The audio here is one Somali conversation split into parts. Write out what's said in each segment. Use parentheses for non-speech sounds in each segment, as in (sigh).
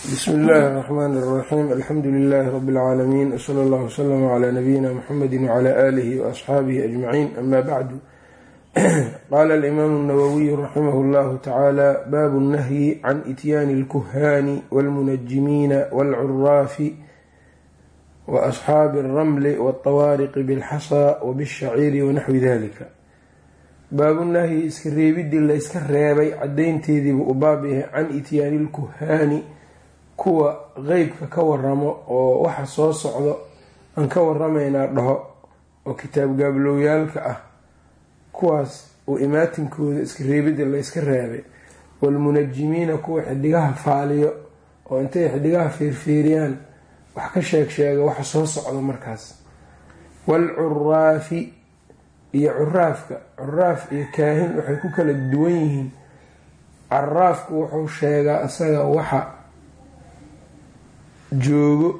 bsmi illaahi الرxmn الرaxيim alxamdu لilh rb اlcaalamiin wslى اllah wslm عlى nabiyina mxamedi wعlى alih وaصxaabihi aجmaciin ama bacdu qala اlimaamu الnawawiy raximah اllahu tacaalى baabu الnahyi can ityaani اlkuhani wاlmunajimiina wاlcuraafi waasxaabi الramli wالطawaariqi bاlxasa wbالshaciiri wanaxwi dalika baabu nahyi iska reebidii la yska reebay cadaynteediibuu u baab yahay can ityaani اlkuhaani kuwa qeybka ka waramo oo waxa soo socdo aan ka waramaynaa dhaho oo kitaab gaabloowyaalka ah kuwaas uu imaatinkooda iska reebidda layska reebay. Waalmunajimiina kuwa xidigaha faaliyo oo intay xidigaha fiirfiiriyaan wax ka sheeg sheega waxa soo socdo markaas. Waalcuraafi iyo curaafka curaaf iyo kaahin waxay ku kala duwan yihiin. Caraafku wuxuu sheegaa isaga waxa joogo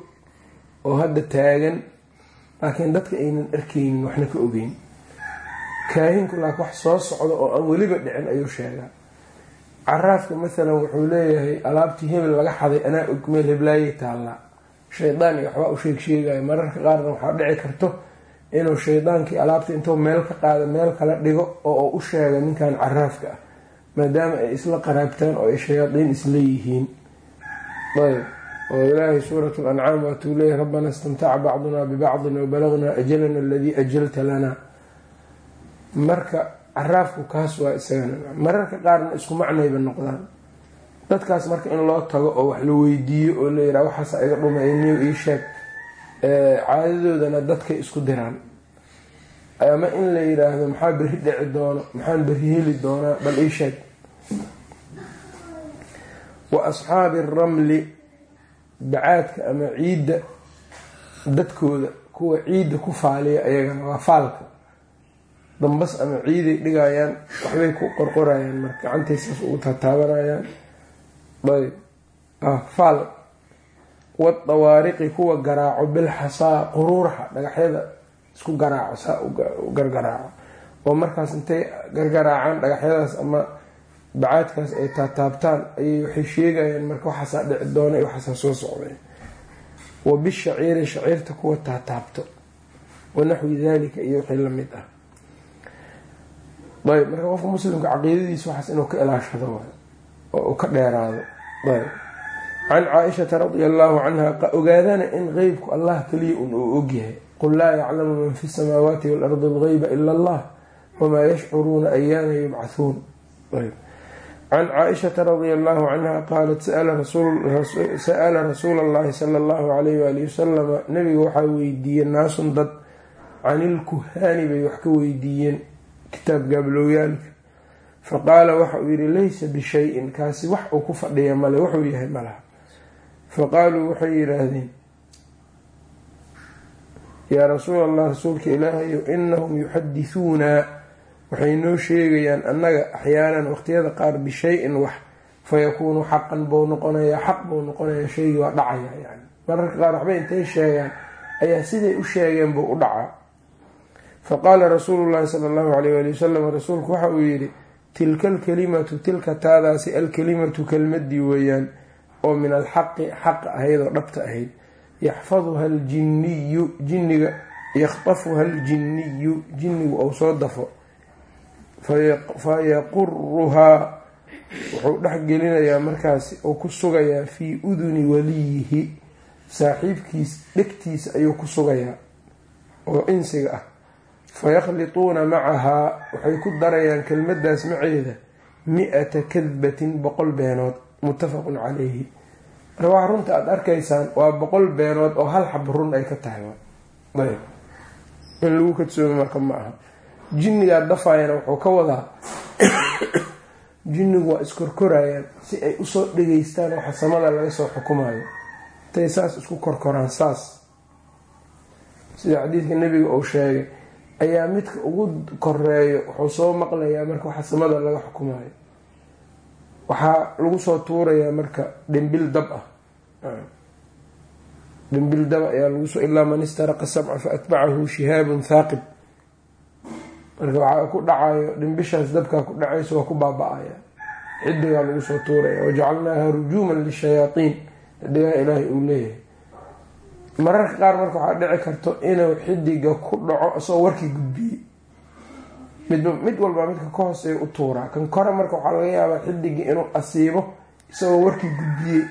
oo hadda taagan laakiin dadka aynan arkaynin waxna ka ogeyn. Kaahinku laakiin wax soo socdo oo aan weliba dhicin ayuu sheegaa. Caraafka masalan wuxuu leeyahay alaabtii hebel laga xaday anaa og meel heblaayay taallaa. Shaydaan iyo waxbaa u sheeg sheegaya mararka qaarna waxaa dhici karto inuu shaydaankii alaabta intuu meel ka qaado meel kala dhigo oo u sheega ninkan caraafka ah maadaama ay isla qaraabtaan oo ay shayaadiin isla yihiin. Ayb oo ilaahay suurat lancaam waatuu leeyahy rabbana istamtaca bacduna bibacdin wabalagnaa ajalana aladii ajalta lanaa marka caraafku kaas waa isagana mararka qaarna isku macnayba noqdaan. Dadkaas marka in loo tago oo wax la weydiiyo oo la yidhaha waxaas iga dhumay niw ii sheeg caadadoodana dadkay isku diraan. Ama in la yidhaahdo maxaa beri dhici doono maxaan beri heli doonaa? Bal ii sheeg. Wa ramli bacaadka ama ciidda dadkooda kuwa ciidda ku faaliya ayagana waa faalka. Dambas ama ciiday dhigayaan waxbay ku qorqorayaan marka gacantay saas ugu tataabanayaan ayb faal. Wadawaariqi kuwa garaaco bilxasaa quruuraxa dhagaxyada isku garaaco saa u gargaraaco. Oo markaas intay gargaraacaan dhagaxyadaas ama bacaadkaas ay taataabtaan ayay waxay sheegayaan marka waxaasaa dhici doona iyo waxaasaa soo socday. Wa bishaciiri shaciirta kuwa taataabto wanaxwi dalika iyo wixii la mid ah. Ayb marka qofka muslimka caqiidadiisa waxaas inuu ka ilaashado oo uu ka dheeraado. Ayb. Can caaishata radia allahu canha ogaadana in qeybku allah kaliya un uu ogyahay qul laa yaclamu man fi samaawaati waalardi algeyba ila allah wamaa yashcuruuna ayaana yubcathuun ayb can caaishata radia allahu canha qaalat sa'ala rasuula allahi sala allahu alayh waali wasalama nabiga waxaa weydiiyey naasun dad can ilkuhaani bay wax ka weydiiyeen kitaab gaablooyaalka faqaala waxa uu yihi laysa bishayin kaasi wax uu ku fadhiya male wuxuu yahay malaha faqaaluu waxay yidhaahdeen yaa rasuul allah rasuulka ilaahayo inahum yuxadithuuna waxay noo sheegayaan annaga axyaanan waqtiyada qaar bishay-in wax fayakuunu xaqan buu noqonayaa xaq buu noqonayaa shaygii waa dhacaya yani. Mararka qaar waxbay intay sheegaan ayaa siday u sheegeen buu u dhacaa. Faqaala rasuulu llahi sala allahu alayh wali wasalam rasuulku waxa uu yidhi tilka alkalimatu tilka taadaasi alkalimatu kelmadii weeyaan oo min alxaqi xaq ahayd oo dhabta ahayd. Yaxfaduha aljinniyu jinniga yakhtafuha aljinniyu jinnigu ou soo dafo fayaquruhaa wuxuu dhex gelinayaa markaasi uu ku sugayaa fii uduni waliyihi saaxiibkiis dhegtiisa ayuu ku sugayaa oo insiga ah. Fayakhlituuna macahaa waxay ku darayaan kelmadaas maceeda mi-ata kadbatin boqol beenood muttafaqun calayhi. Marka runta aada arkaysaan waa boqol beenood oo hal xab run ay ka tahay. In lagu kadsoomo marka ma aha jinnigaa dafaayana wuxuu ka wadaa jinnigu waa iskorkorayaan si ay u soo dhegeystaan waxa samada laga soo xukumayo intay saas isku korkoraan saas. Sida xadiidka nebiga uu sheegay ayaa midka ugu koreeyo wuxuu soo maqlayaa marka waxa samada laga xukumayo waxaa lagu soo tuurayaa marka dhimbil dab ah. Dhimbil dab ayaa lagusoo ilaa man istaraqa samca fa atbacahu shihaabun thaaqib marka waxaa ku dhacayo dhimbishaas dabkaa ku dhacayso waa ku baaba-aya. Xidigaa lagu soo tuuraya. Wajacalnaaha rujuuman lishayaatiin. Xidigaha ilaahay uu leeyahay. Mararka qaar marka waxaa dhici karto inuu xidiga ku dhaco isagoo warkii gudbiyey mid walbaa midka ka hooseeya u tuuraa. Kan kore marka waxaa laga yaabaa xidigii inuu asiibo isagoo warkii gudbiyey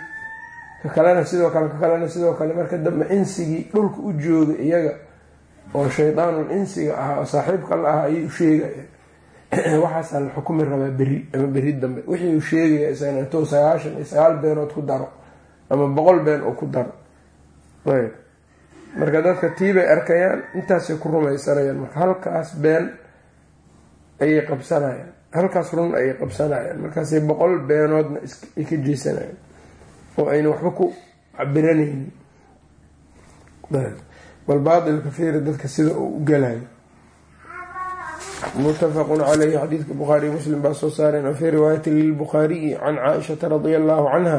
ka kalena sidoo kale ka kalena sidoo kale marka dambe insigii dhulka u jooga iyaga oo shaydaanul insiga ahaa oo saaxiibka la ahaa ayay u sheegaya (clears throat) waxaasaa la xukumi rabaa beri ama beri dambe. Wixii uu sheegaya isagana intuu sagaashan iyo sagaal beenood ku daro ama boqol been oo ku daro. Ayb. Marka dadka tiibay arkayaan intaasay ku rumaysanayaan marka halkaas been ayay qabsanayaan. Halkaas run ayay qabsanayaan. Markaasay boqol beenoodna ay ka jeysanayaan oo ayna waxba ku cabiranaynin bal baatilka fiiri dadka sida uu u galayo. Mutafaqun caleyhi xadiidka bukhaariy muslim baa soo saareen oo fii riwaayati lilbukhaariyi can caaishata radia allahu canha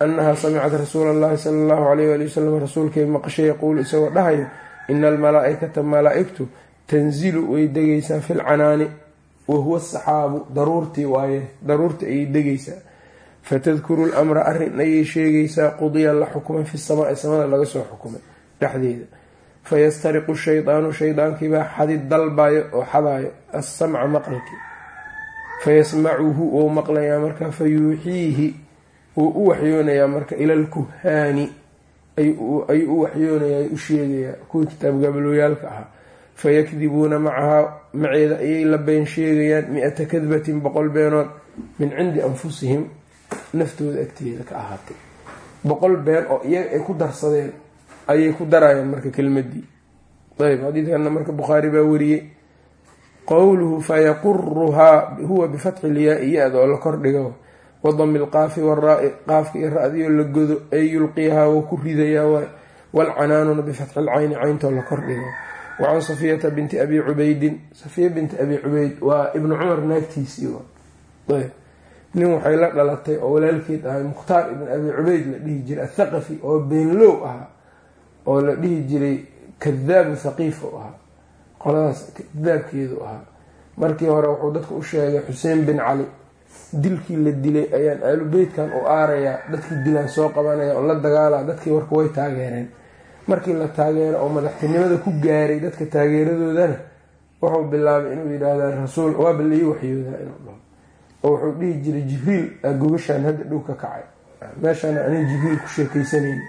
anaha samicat rasuula allahi sala allahu alayh wali wasalam rasuulkay maqashay yaquulu isagoo dhahayo ina almalaa-ikata malaa-igtu tanzilu way degaysaa fi lcanaani wahuwa saxaabu daruurtii waaye daruurtii ayay degaysaa. Fatadkuru lamra arrin ayay sheegaysaa qudiya la xukumay fi samaai samada laga soo xukumay dhexdeeda fayastariqu shaydaanu shaydaankiibaa xadi dalbayo oo xadaayo assamca maqalkii fayasmacuhu wou maqlayaa marka fayuuxiihi wuu u waxyoonayaa marka ila alkuhaani ayuu u waxyoonayaa u sheegayaa kuwii kitaab gabalooyaalka ahaa fayakdibuuna macahaa maceeda ayay la been sheegayaan mi-ata kadbatin boqol beenood min cindi anfusihim naftooda agteeda ka ahaatay boqol been oo iyaga ay ku darsadeen ayay ku darayaan marka kelmadii ayb xadiidkana marka bukhaari baa wariyey. Qowluhu fayaquruhaa huwa bifatxi lyaa-i ya-da oo la kordhigo wadami lqaafi waraai qaafka iyo ra-diyo la godo ay yulqiyahaa wou ku ridayaa waay waalcanaanuna bifatxi lcayni cayntoo la kordhigo wacan safiyata binti abi cubeydin safiya binti abi cubeyd waa ibnu cumar naagtiisii ayb nin waxay la dhalatay oo walaalkeed ahay mukhtaar ibn abi cubeyd la dhihi jiray athaqafi oo beenlow ahaa oo la dhihi jiray kadaabu thaqiif u ahaa. Qoladaas kadaabkeedu ahaa. Markii hore wuxuu dadka u sheegay xuseen bin cali dilkii la dilay ayaan aalu beytkan u aarayaa dadkii dilaan soo qabanaya oo la dagaalaa dadkii warka way taageereen. Markii la taageero oo madaxtinimada ku gaaray dadka taageeradoodana wuxuu bilaabay inuu yidhaahda rasuul waaba lai waxyoodaa inuu dhaho. Oo wuxuu dhihi jiray jibriil gogashaan hadda dhow ka kacay. Meeshaan anin jibriil ku sheekaysanayni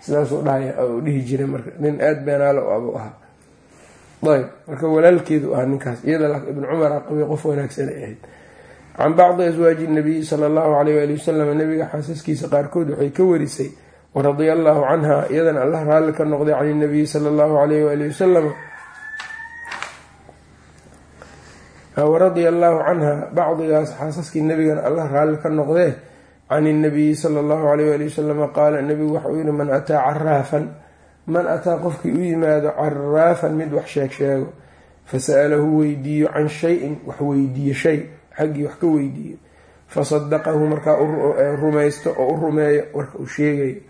sidaasuu dhahay u dhihi jiray marka. Nin aada beenaalo o abu ahaa. Ayb marka walaalkeedu ahaa ninkaas iyada ibn cumar qabay qof wanaagsan ay ahayd. Can bacdi aswaaji nabiyi sala allahu alayh ali wasalam nabiga xaasaskiisa qaarkood waxay ka warisay waradia allahu canha iyadana allah raalli ka noqday can inabiyi sala allahu alayh waali wasalam waradia allahu canha bacdigaas xaasaskii nabigana allah raalli ka noqdee can inabiyi sala allahu alayh ali wasalama qaala nabigu waxa uu yihi man ataa caraafan man ataa qofkii u yimaado caraafan mid wax sheeg sheego fasa'alahu weydiiyo can shayin wax weydiiyo shay xaggii wax ka weydiiyo fasadaqahu markaa rumaysto oo u rumeeyo warka uu sheegayo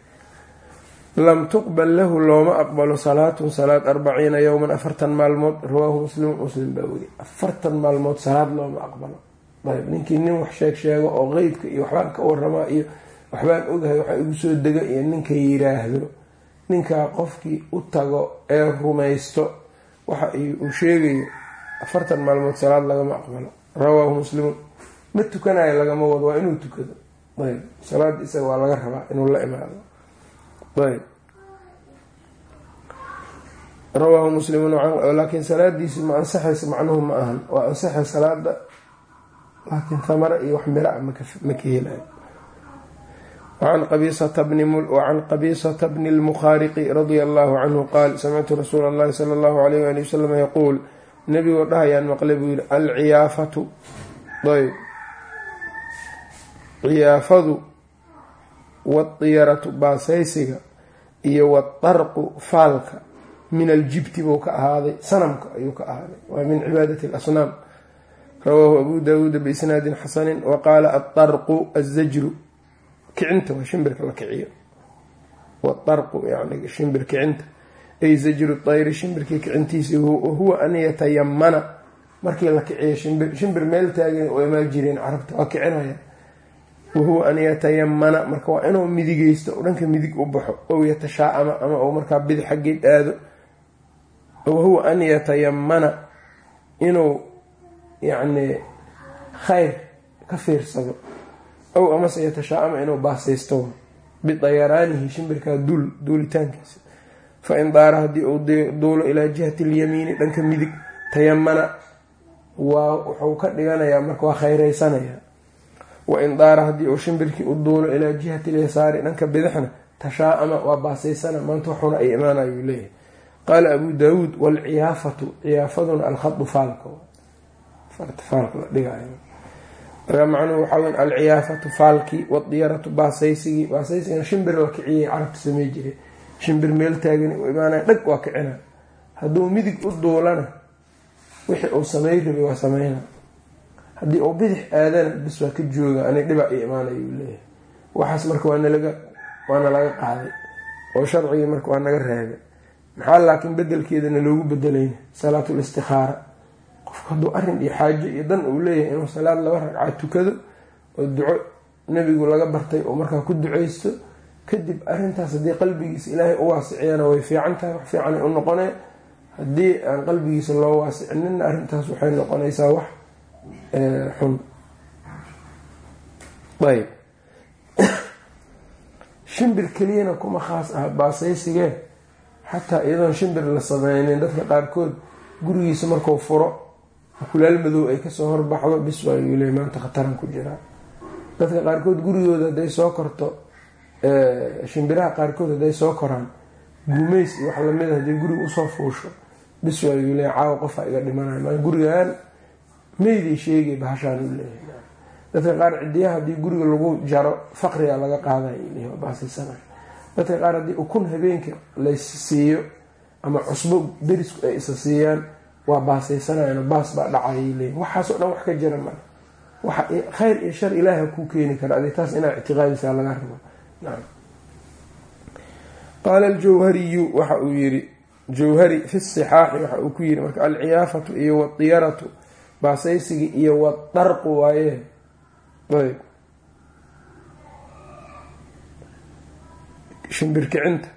lam tuqbal lahu looma aqbalo salaatun salaad arbaciina yowman afartan maalmood rawaahu muslimu muslim baa weri afartan maalmood salaad looma aqbalo ninkii nin wax sheeg sheego oo qeybka iyo waxbaan ka waramaa iyo waxbaan ogahay waxaa igu soo dega iyo ninka yiraahdo ninkaa qofkii u tago ee rumaysto waxa uu sheegayo afartan maalmood salaad lagama aqbalo. Rawaahu muslimun. Ma tukanayo lagama wado waa inuu tukado. Ayb salaada isaga waa laga rabaa inuu la imaado. Ayb rawaahu muslimun laakiin salaadiisi ma ansaxaysa macnuhu ma ahan. Waa ansaxay salaada laakiin thamara iyo wax mira a ma ka helayo. wacan qabiisata bni lmukhaariqi radia allahu canhu qaal samictu rasuula allahi sala allahu alayh wali wasalam yaquul nabigoo dhahayaan maqle buu yihi alciyaafatu ayb ciyaafadu waadiyaratu baasaysiga iyo wadarqu faalka min aljibti buu ka ahaaday sanamka ayuu ka ahaaday waa min cibaadati alasnaam rawaahu abu daawuuda biisnaadin xasanin wa qaala adarqu azajru kicinta waa shimbirka la kiciyo. Wadarqu yani shimbir kicinta. Ay zajru tayri shimbirkii kicintiisi wahuwa an yatayamana markii la kiciyo shimbir shimbir meel taagan oo imaan jireen carabta waa kicinaya. Wahuwa an yatayamana marka waa inuu midigeysto dhanka midig u baxo ow yatashaa-ama ama uu markaa bidix xaggeed aado wahuwa an yatayamana inuu yacni khayr ka fiirsado. Ow amase yatashaa-ama inuu baasaysto bidayaraanihi shimbirkaa duul duulitaankiisa. Fa in daara haddii uu duulo ilaa jihati alyamiini dhanka midig tayamana waa wuxuu ka dhiganayaa marka waa khayraysanayaa wa in daara haddii uu shimbirkii u duulo ilaa jihati lyasaari dhanka bidixna tashaa-ama waa baasaysana maanta waxuna ay imaanayuu leeyahay. Qaala abu daawuud waalciyaafatu ciyaafaduna alkhadu faalka faalka la dhigayo markaa macnuhu waxaa alciyaafatu faalkii wadiyaratu baasaysigii. Baasaysigana shimbir la kiciyay carabta samey jiray shimbir meel taagani u imaanaya dhag waa kicina hadduu midig u duulana wixii uu samey rabay waa sameyna haddii uu bidix aadana bis waa ka jooga ani dhiba i imaanayuu leeyahay. Waxaas marka waana laga qaaday. Oo sharcigii marka waa naga reebay maxaa laakiin bedelkeedana loogu bedelayna salaatul qofku hadduu arrin iyo xaajo iyo dan uu leeyahay inuu salaad laba ragcaad tukado oo duco nebigu laga bartay oo markaa ku duceysto kadib arrintaas haddii qalbigiisa ilaahay u waasiciyana way fiican tahay wax fiicanay u noqonee haddii aan qalbigiisa loo waasicinina arrintaas waxay noqonaysaa wax xun. Ayb (coughs) shimbir keliyana kuma khaas ah baasaysigee xataa iyadoon shimbir la sameynin dadka qaarkood gurigiisa markuu furo kulaal madow ay ka soo horbaxdo bis waa yuu leey maanta khataran ku jiraa dadka qaarkood gurigooda hadday soo korto shimbiraha qaarkood hadday soo koraan guumeys iyo wax la mid a hadday guriga u soo fuusho bis waa yuu leey caawa qofaa iga dhimanayo maa gurigaan meyday sheegay bahashaan u leeyahay. Dadka qaar cidiyaha haddii guriga lagu jaro faqriga laga baasiisanayo dadka qaar haddii ukun habeenka laysiiyo ama cusbo derisku ay isa siiyaan waa baasaysanayaan baas baa leeyiin waxaasoo dhan wax ka jira male waxa khayr iyo shar ilaaha kuu keeni kara. Adi taas inaa ictiqaadisaa laga rabo. Nacam qaala aljawhariyu waxa uu yiri jawhari fi sixaaxi waxa uu ku yiri marka alciyaafatu iyo wadiyaratu baasaysigii iyo wadarqu waaye. Ayb. Shimbirkicinta.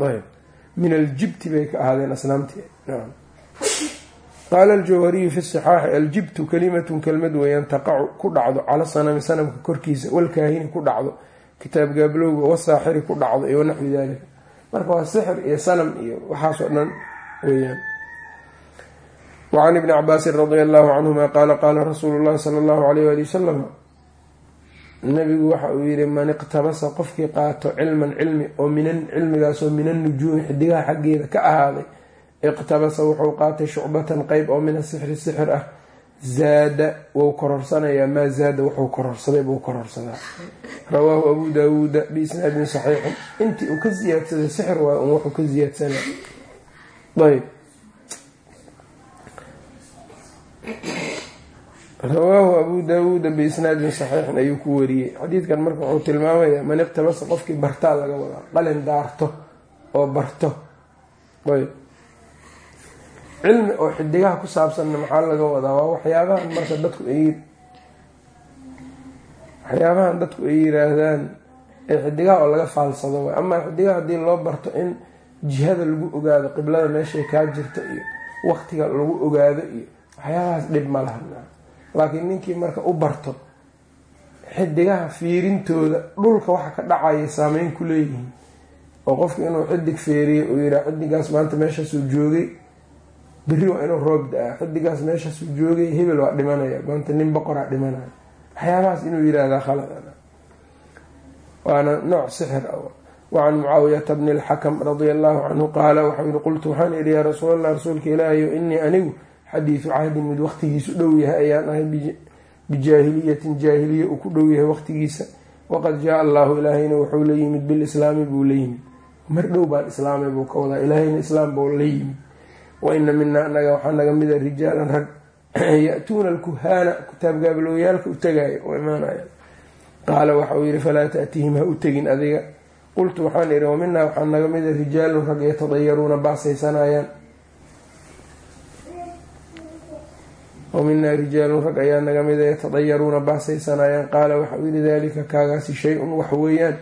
Ayb. Min aljibti bay ka ahaadeen asnaamtii qaala aljawhariyu fi sixaaxi aljibtu kalimatun kelmad weeyaan taqacu ku dhacdo cala sanami sanamka korkiisa walkaahini ku dhacdo kitaab gaablowga wasaaxiri ku dhacdo iyo wanaxwi dalika marka waa sixir iyo sanam iyo waxaasoo dhan weyaan wacan ibni cabaasin radia allahu canhuma qaala qaala rasuulu llahi sala allahu alayh wali wasalam nabigu waxa uu yihi man iqtabasa qofkii qaato cilman cilmi oo minan cilmigaasoo min annujuumi xidigaha xaggeeda ka ahaaday iqtabasa wuxuu qaatay shucbatan qeyb oo min asixri sixir ah. Zaada wou kororsanayaa maa zaada wuxuu kororsaday buu kororsadaa. Rawaahu abu daawuuda biisnaadin saxiixin intii uu ka siyaadsaday sixir waa un wuxuu ka siyaadsanay ayb. Rawaahu abu daawuuda biisnaadin saxiixin ayuu ku wariyey. Xadiidkan marka wuxuu tilmaamayaa man iqtabasa qofkii bartaa laga wadaa qalin daarto oo barto. Ayb cilmi oo xidigaha ku saabsanna maxaa laga wadaa waa waxyaabahan marka dadku ay waxyaabahan dadku ay yiraahdaan ee xidigaha oo laga faalsado way amaa xidigaha haddii loo barto in jihada lagu ogaado qiblada meeshay kaa jirta iyo waqtiga lagu ogaado iyo waxyaabahaas dhib ma laha. Laakiin ninkii marka u barto xidigaha fiirintooda dhulka waxa ka dhacaya saameyn ku leeyihiin oo qofka inuu xidig feeriyo uu yiraa xidigaas maanta meeshaasuu joogay berri waa inuu roob da'a xidigaas meeshaasuu joogay hebel waa dhimanaya maanta nin boqoraa dhimanaya. Waxyaabahaas inuu yiraahdaa khalad waana nooc sixir wacan mucaawiyata bni alxakam radia allahu canhu qaala waxau yihi qultu waxaan idhi yaa rasuul allah rasuulka ilaahayo inii anigu xadiidu cahdin mid waqtigiisu dhow yahay ayaan ahay bijaahiliyatin jaahiliya uu ku dhow yahay waqtigiisa waqad jaa allahu ilaahayna wuxuu la yimid bilislaami buu la yimid. Mar dhow baan islaamay buu ka wadaa ilaahayna islaam buu la yimid wa ina minaa anaga waxaa naga mida rijaalan rag ya-tuuna alkuhaana kitaab gaabalooyaalka u tagaaya oo imaanaya qaala waxa uu yihi falaa taatihim ha u tegin adiga qultu waxaan idhi waminaa waxaa naga mida rijaalun rag yatadayaruuna baasaysanayaan wa minaa rijaalun rag ayaa naga mida yatadayaruuna baasaysanayaan qaala waxa uu yihi dalika kaagaasi shay-un wax weeyaan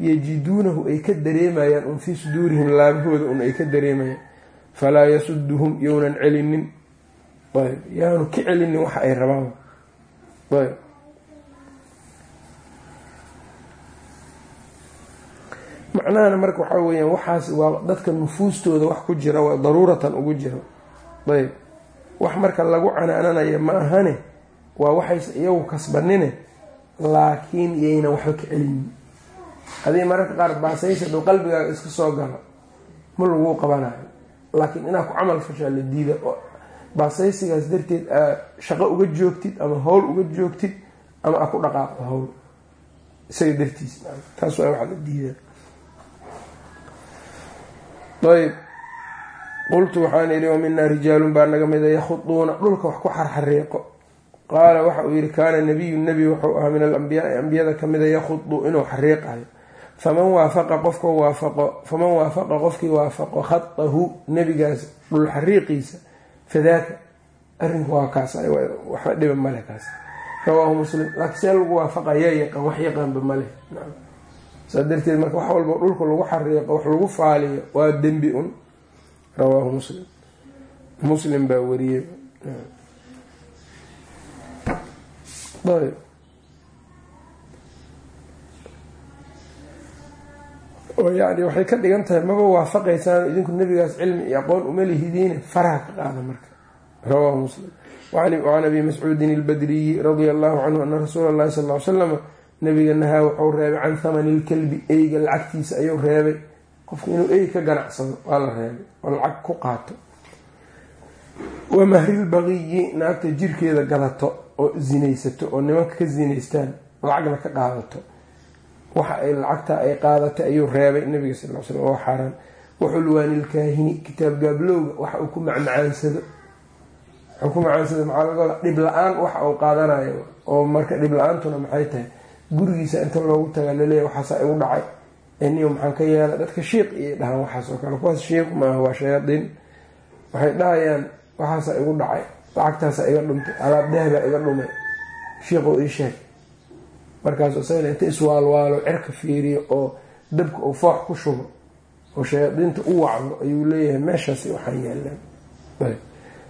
yajiduunahu ay ka dareemayaan un fii suduurihim laabahooda un ay ka dareemayaan falaa yasuduhum younan celinin. Ayb yaanu ka celinin waxa ay rabaan. Ayb. Macnahana marka waxaa weyaan waxaas waa dadka nufuustooda wax ku jira waa daruuratan ugu jiro ayb. Wax marka lagu canaananaya ma ahane waa waxayse iyagu kasbanine laakiin yaynan waxba ka celinin. Hadii mararka qaar baasaysa dhow qalbigaaga iska soo galo ma laguu qabanayo laakiin inaad ku camal fashaa la diida oo baasaysigaas darteed aa shaqo uga joogtid ama howl uga joogtid ama aa ku dhaqaaqdo howl isaga dartiis taas waa waxa la diida. Ayb qultu waxaan idhi wa minaa rijaalun baa naga mida yakhuduuna dhulka wax ku xarxariiqo. Qaala waxa uu yihi kaana nabiyu nebi wuxuu ahaa min alambiyaai ambiyada kamida yakhudu inuu xariiqayo faman waafaqa qofka waafaqo faman waafaqa qofkii waafaqo khadahu nebigaas dhul xariiqiisa fadaaka arrinku waa kaas waxba dhiba male kaas. Rawaahu muslim laakiin see lagu waafaqa yaa yaqaan wax yaqaanba male saa darteed marka wax walba dhulka lagu xariiqo wax lagu faaliyo waa dembi un rawaahu muslim. Muslim baa wariyey oo yani waxay ka dhigan tahay maba waafaqaysaan idinku nabigaas cilmi iyo aqoon uma lihidiine faraha ka qaada marka. Rawaahu muslim. Wacan abi mascuudin albadriyi radia allahu canhu ana rasuula allahi sal ly slama nabiga nahaa wuxuu reebay can thamani ilkelbi eyga lacagtiisa ayuu reebay. Qofku inuu ey ka ganacsado waa la reebay oo lacag ku qaato. Wa mahrilbaqiyi naagta jirkeeda gadato oo zinaysato oo nimanka ka zinaystaan lacagna ka qaadato waxa ay lacagta ay qaadatay ayuu reebay nabiga sal l slam oo xaaraan. Waxulwaanilkaahini kitaab gaablowga waxa uu ku macmacaansado. Wuxuu ku macaansado maxaa laga wada dhib la'aan waxa uu qaadanayo oo marka dhib la'aantuna maxay tahay? Gurigiisa inta loogu tagaa laleeya waxaasa igu dhacay. Niyo maxaan ka yeela dadka shiiq iyay dhahaan waxaas oo kale. Kuwaas shiiq maaha waa shayaadiin. Waxay dhahayaan waxaasa igu dhacay. Lacagtaasa iga dhuntay alaab dahbaa iga dhumay. Shiiqow ii sheeg markaas isagana inta iswaalwaalo cerka fiiriyo oo dabka uu foox ku shubo oo shayaadiinta u wacdo ayuu leeyahay meeshaasi waxaan yaalaan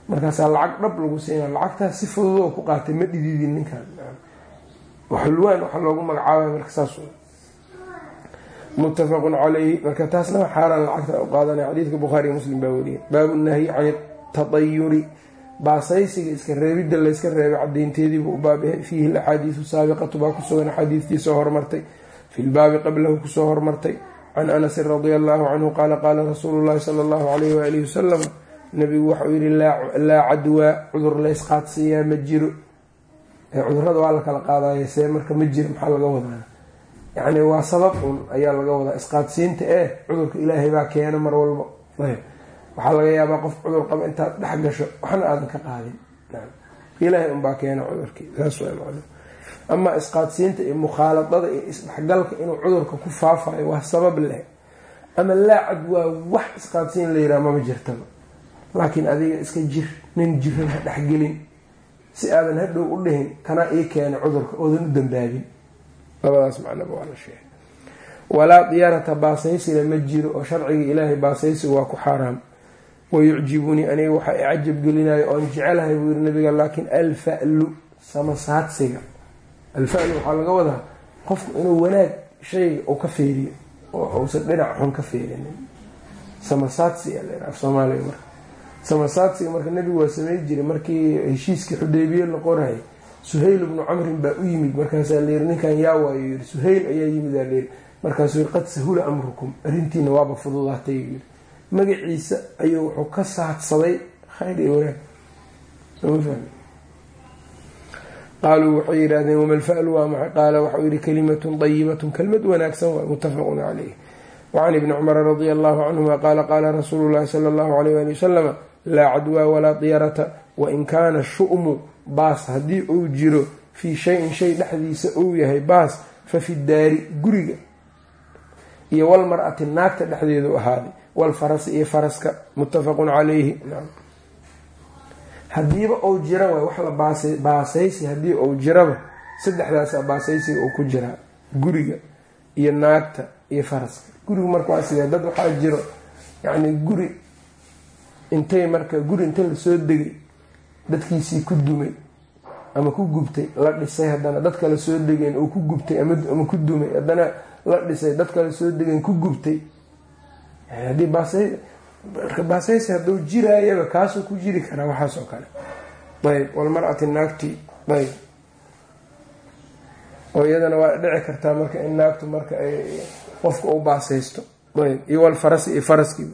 markaasaa lacag dhab lagu siina lacagtaas si fududoo ku qaatay ma dhididin ninkan xulwaan waxaa loogu magacaabay marka saas muttafaqun calayhi. Marka taasna xaaraan lacagta u qaadanaya xadiidka bukhaariy muslim baa wariyay. Baabu nahyi can tatayuri baasaysiga iska reebidda layska reebay cadaynteediibuu u baabyahay fiihi alaxaadiisu saabiqatu baa ku sugan. Axaadiistii soo hormartay fi lbaabi qablahu ku soo hormartay can anasin radia allahu canhu qaala qaala rasuulu llahi sala allahu alayh waalihi wasalam nabigu waxauu yihi laa cadwaa cudur laysqaadsiiyaa ma jiro. Cudurada waa la kala qaadaya see marka ma jiro maxaa laga wadaa? Yacni waa sabab un ayaa laga wadaa. Isqaadsiinta eh cudurka ilaahay baa keena mar walba waxaa laga yaabaa qof cudur qaba intaad dhex gasho waxna aadan ka qaadin. Ilaahay unbaa keena cudurkii amaa isqaadsiinta iyo mukhaaladada iyo isdhexgalka inuu cudurka ku faafayo waa sabab leh. Ama laacad waa wax isqaadsiin la yiraha mama jirtaba. Laakiin adiga iska jir nin jiran ha dhexgelin si aadan hadhow u dhihin kanaa ii keenay cudurka oodan u dambaabin labadaas macnaba waa la sheegay. Walaa diyaarata baasaysina ma jiro oo sharciga ilaahay baasaysiga waa ku xaaraam wayucjibunii aniga waxa i cajab gelinayo oon jecelahay buu yiri nabiga laakiin alfa-lu samasaadsiga alfa-lu waxaa laga wadaa qofku inuu wanaag shayga uu ka feeriyo oo uusan dhinac xun ka feerinin samasaadsiga la af soomaaliga marka samasaadsiga marka nabigu waa samey jiray markii heshiiskii xudeybiye la qorayay suhayl ibnu camrin baa u yimid markaasaa layiri ninkan yaa waayo yiri suhayl ayaa yimid aa layiri markaasuu qad sahula amrukum arrintiina waaba fududaatay yiri magaciisa ayuu wuxuu ka saadsaday khayr iyo wanaag. Qaaluu waxay yidhaahdeen wama lfa'lu waa maxay? Qaala waxau yihi kalimatun dayibatun kelmad wanaagsan waa muttafaqun caleyh wacan ibni cumara radia allahu canhuma qaala qaala rasuulu llahi sala allahu alayh ali wasalama laa cadwaa walaa diyarata wain kaana shu'mu baas haddii uu jiro fii shayin shay dhexdiisa uu yahay baas fa fi daari guriga. Iyo walmar-ati naagta dhexdeedu ahaaday walfarasi iyo faraska muttafaqun calayhi haddiiba uu jira waay wax la baasaysi haddii uu jiraba saddexdaasa baasaysiga uu ku jiraa guriga iyo naagta iyo faraska gurigu marka waa sidee dad waxaa jiro yacni guri intay marka guri inta la soo degay dadkiisii ku dumay ama ku gubtay la dhisay haddana dad kale soo degeen oo ku gubtay ama ku dumay haddana la dhisay dad kale soo degeen ku gubtay haddii baasay marka baasaysi hadduu jiraayaba kaasuu ku jiri karaa waxaas oo kale. Ayb walmar'ati naagti ayb. Oo iyadana waa dhici kartaa marka in naagtu marka ay qofka u baasaysto. Ayb iyo walfarasi iyo faraskii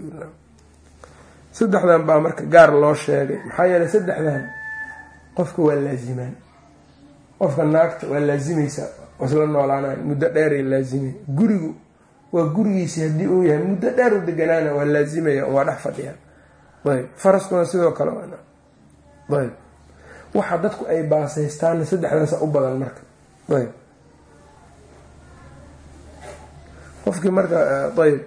saddexdan baa marka gaar loo sheegay. Maxaa yeeley saddexdan qofka waa laazimaan qofka naagta waa laazimaysaa isla noolaanay muddo dheeray laazimay gurigu waa gurigiisi haddii uu yahay muddo dheer u deganaana waa laazimaya waa dhex fadhiyaan ayb. Faraskuna sidoo kale ayb. Waxa dadku ay baasaystaanna saddexdaasa u badan marka. Ayb. Qofkii marka ayb.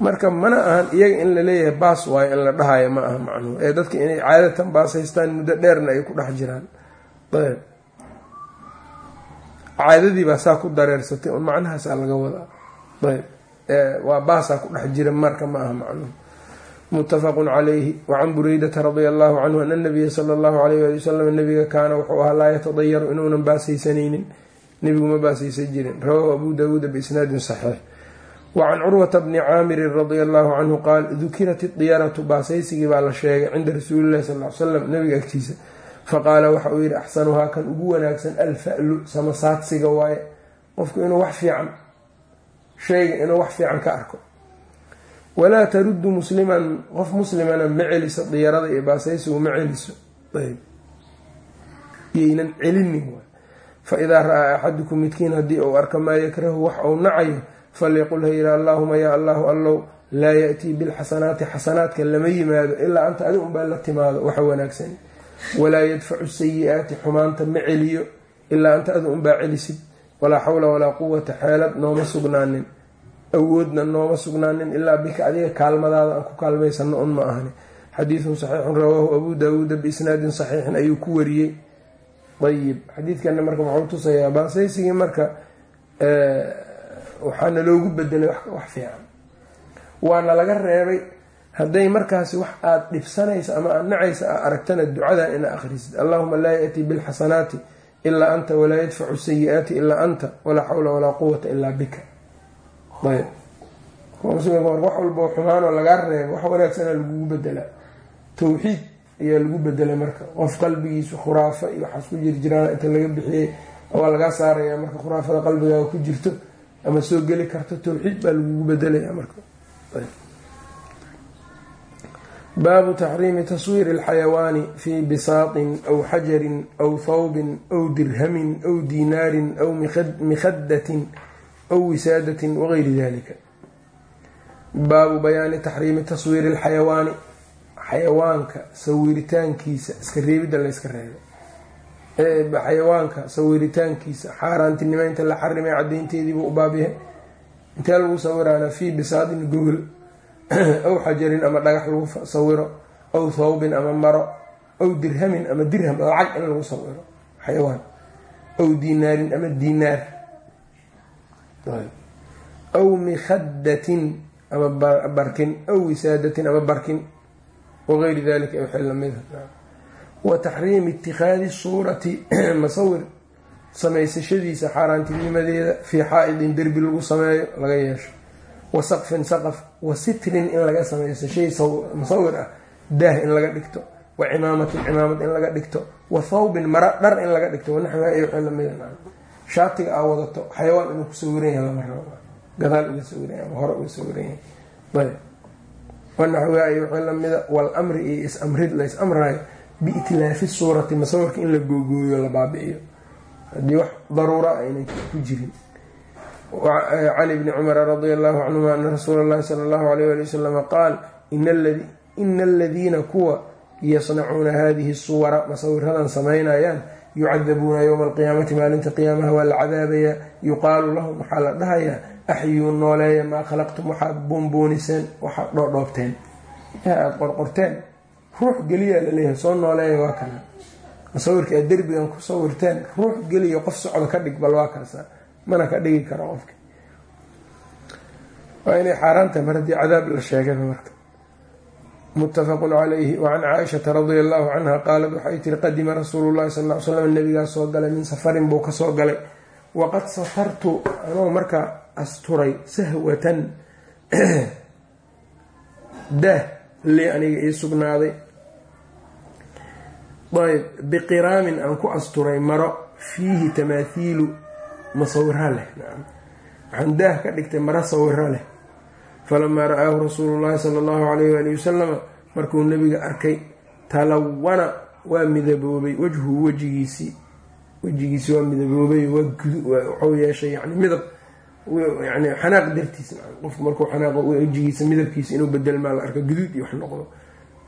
Marka mana ahan iyaga in la leeyahay baas waayo in la dhahayo ma aha macnuhu. Ee dadka inay caadatan baasaystaan muddo dheerna ay ku dhex jiraan. Ayb caadadii baa saa ku dareersatay un macnahaasaa laga wadaa. Ayb. Waa baasaa ku dhex jira marka ma aha macnuhu mutafaqun calayhi. Wacan bureydata radia allahu canhu ana nabiya sala allahu alayh ali wasalam nabiga kaana wuxuu ahaa laa yatadayaru inuunan baasaysanaynin nebigu ma baasaysan jirin. Rawaahu abu daawuuda biisnaadin saxiix. Wacan curwata bni caamirin radia allahu canhu qaal dukirat idiyaratu baasaysigii baa la sheegay cinda rasuulillahi sal l slam nabiga agtiisa faqaala waxa uu yidhi axsanuhaa kan ugu wanaagsan alfa'lu samasaadsiga waaye. Qofku inuu wax fiican shayga inuu wax fiican ka arko. Walaa taruddu musliman qof muslimana ma celiso diyarada iyo baasaysigu ma celiso. Yaynan celinin fa idaa ra'aa axadukum midkiin haddii uu arko maa yakrahu wax uu nacayo falyaqul ha yidhi allaahuma yaa allahu allow laa ya'tii bilxasanaati xasanaadka lama yimaado ilaa anta adi unbaa la timaado waxa wanaagsan walaa yadfacu sayi-aati xumaanta ma celiyo ilaa anta adi unbaa celisid. Walaa xawla walaa quwata xeelad nooma sugnaanin. Awoodna nooma sugnaanin ilaa bika adiga kaalmadaada aan ku kaalmaysano un ma ahani. Xadiidun saxiixun rawaahu abuu daawuuda biisnaadin saxiixin ayuu ku wariyey. Ayib xadiidkana marka wuxuu tusayaa baasaysigii marka waxaana loogu bedelay wax fiican. Waana laga reebay hadday markaasi wax aada dhibsanaysa ama aada nacaysa aa aragtana ducada ina akhrisid. Allahuma laa yaأtii bilxasanaati ilaa anta walaa yadfacu sayi-aati ilaa anta walaa xawla walaa quwata ilaa bika. Ayb. Wax walboo xumaanoo lagaa reebo wax wanaagsana lagugu bedelaa towxiid ayaa lagu bedelay marka. Qof qalbigiisu khuraafa iyo waxaas ku jiri jiraan inta laga bixiyey waa lagaa saaraya marka khuraafada qalbigaaga ku jirto ama soo geli karto towxiid baa lagugu bedelaya marka baabu taxriimi taswiiri alxayawaani fii bisaatin aw xajarin aw thawbin aw dirhamin aw diinaarin aw mikhadatin aw wisaadatin wagayri dalika baabu bayaani taxriimi taswiiri alxayawaani. Xayawaanka sawiritaankiisa iska reebidda layska reebay xayawaanka sawiritaankiisa xaaraantinimeynta la xarimay cadaynteediibuu u baabyahay intee lagu sawiraana fii bisaadin gogol (clears throat) aw xajarin ama dhagax lagu sawiro aw thawbin ama maro aw dirhamin ama dirham lacag in lagu sawiro xayawaan aw diinaarin ama diinaar aw mikhadatin ama barkin aw wisaadatin ama barkin wagayri dalika wxii lamida wa taxriimi itikaadi suurati (clears throat) masawir samaysashadiisa xaaraantinimadeeda fii xaa-idin derbi lagu sameeyo laga yeesho wa saqfin saqaf wa sitrin in laga samaysto shay musawir ah daah in laga dhigto wa cimaamatin cimaamad in laga dhigto wa thawbin mara dhar in laga dhigto lamida shaatiga aa wadato xayawaan inuu ku sawiran yahay lama rabo. Gadaal uga sawiran ama hore uga sawiran yahay ayb wanaxwiha iyo wxii lamida walamri iyo is-amrid la is-amrayo biitlaafi suurati masawirka in la googooyo la baabi'iyo. Haddii wax daruura aynan ku jirin can ibni cumara radia allahu canhuma ana rasuula allahi sala allahu alayh ali wasalama qaal ina aladiina kuwa yasnacuuna hadihi suwara masawiradan samaynayaan yucadabuuna yowma alqiyaamati maalinta qiyaamaha waa la cadaabayaa yuqaalu lahum waxaa la dhahayaa axyuu nooleeya maa khalaqtum waxaad buunbuuniseen waxaad dhoodhoobteen. Ee aada qorqorteen ruux geliyaa la leeyahay soo nooleeya waa kana musawirka aad derbigan ku sawirteen ruux geliya qof socda ka dhig bal waa kaasa mana ka dhigi karo qofka. Waa inay xaaraantahay mar haddii cadaab la sheegaba marka. Muttafaqun calayhi wacan caaishata radia allahu canha qaalat waxay tiri qadima rasuulu llahi sal ly slam nabigaa soo galay min safarin buu ka soo galay. Waqad safartu anoo markaa asturay sahwatan (clears throat) daah li aniga ii sugnaaday. Ayb biqiraamin aan ku asturay maro fiihi tamaathiilu masawira leh. Waxaan daah ka dhigtay maro sawiro leh. Falamaa ra'aahu rasuulu llahi sala allahu alayh waali wasalama markuu nebiga arkay talawana waa midaboobay wajhu wejigiisii wejigiisi waa midaboobay waxuu yeeshay yani midab yani xanaaq dartiis qofku markuu xanaaqo wejigiisa midabkiisa inuu bedelmaa la arka guduud iyo wax noqdo.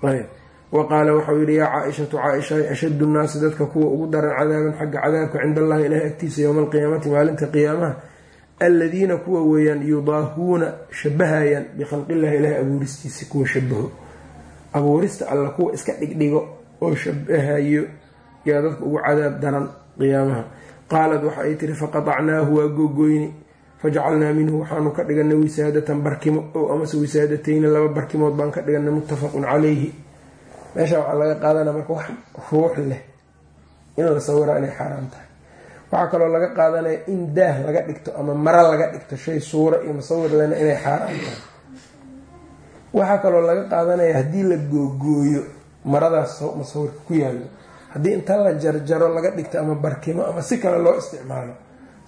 Ayb wa qaala waxau yihi yaa caaishatu caaisha ashaddu nnaasi dadka kuwa ugu daran cadaaban xagga cadaabka cinda allahi ilahi agtiisa yowma alqiyaamati maalinta qiyaamaha aladiina kuwa weeyaan yudaahuuna shabahayaan bikhalqillahi ilahi abuuristiisa kuwa shabaho abuurista alla kuwa iska dhigdhigo oo shabahayo yaa dadka ugu cadaab daran qiyaamaha qaalat waxa ay tiri faqatacnaahu waa googoyni fajacalnaa minhu waxaanu ka dhiganay wisaadatan barkimo ow amase wisaadatayni laba barkimood baan ka dhiganay muttafaqun calayhi meesha waxaa laga qaadanaa marka wax ruux leh. In la sawiraa inay xaaraan tahay. Waxaa kaloo laga qaadanaya in daah laga dhigto ama maro laga dhigto shay suura iyo musawir lena inay xaaraan tahay. Waxaa kaloo laga qaadanaya haddii la googooyo maradaas musawirka ku yaalo haddii inta la jarjaro laga dhigto ama barkimo ama si kale loo isticmaalo